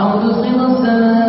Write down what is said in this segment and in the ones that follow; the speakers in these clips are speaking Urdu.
أو تسقط السماء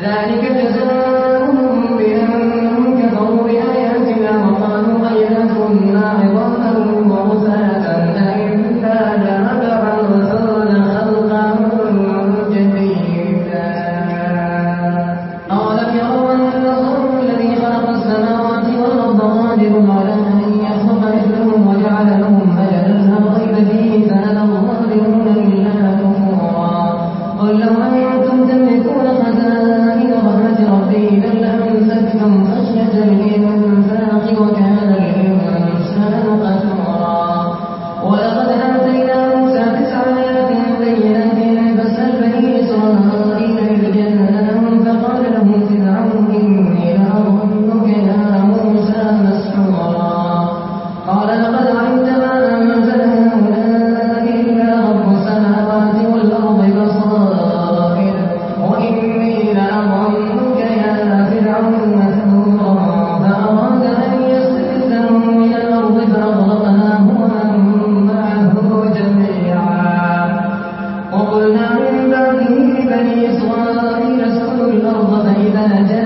ذلك جل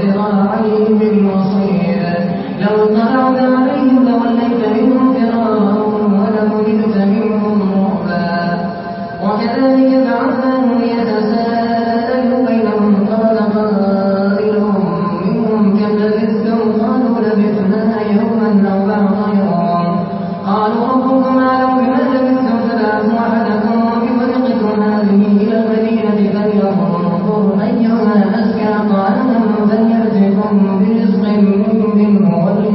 بغير علم وصير لو تعلم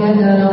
وجدا